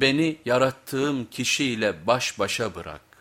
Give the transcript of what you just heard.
beni yarattığım kişiyle baş başa bırak.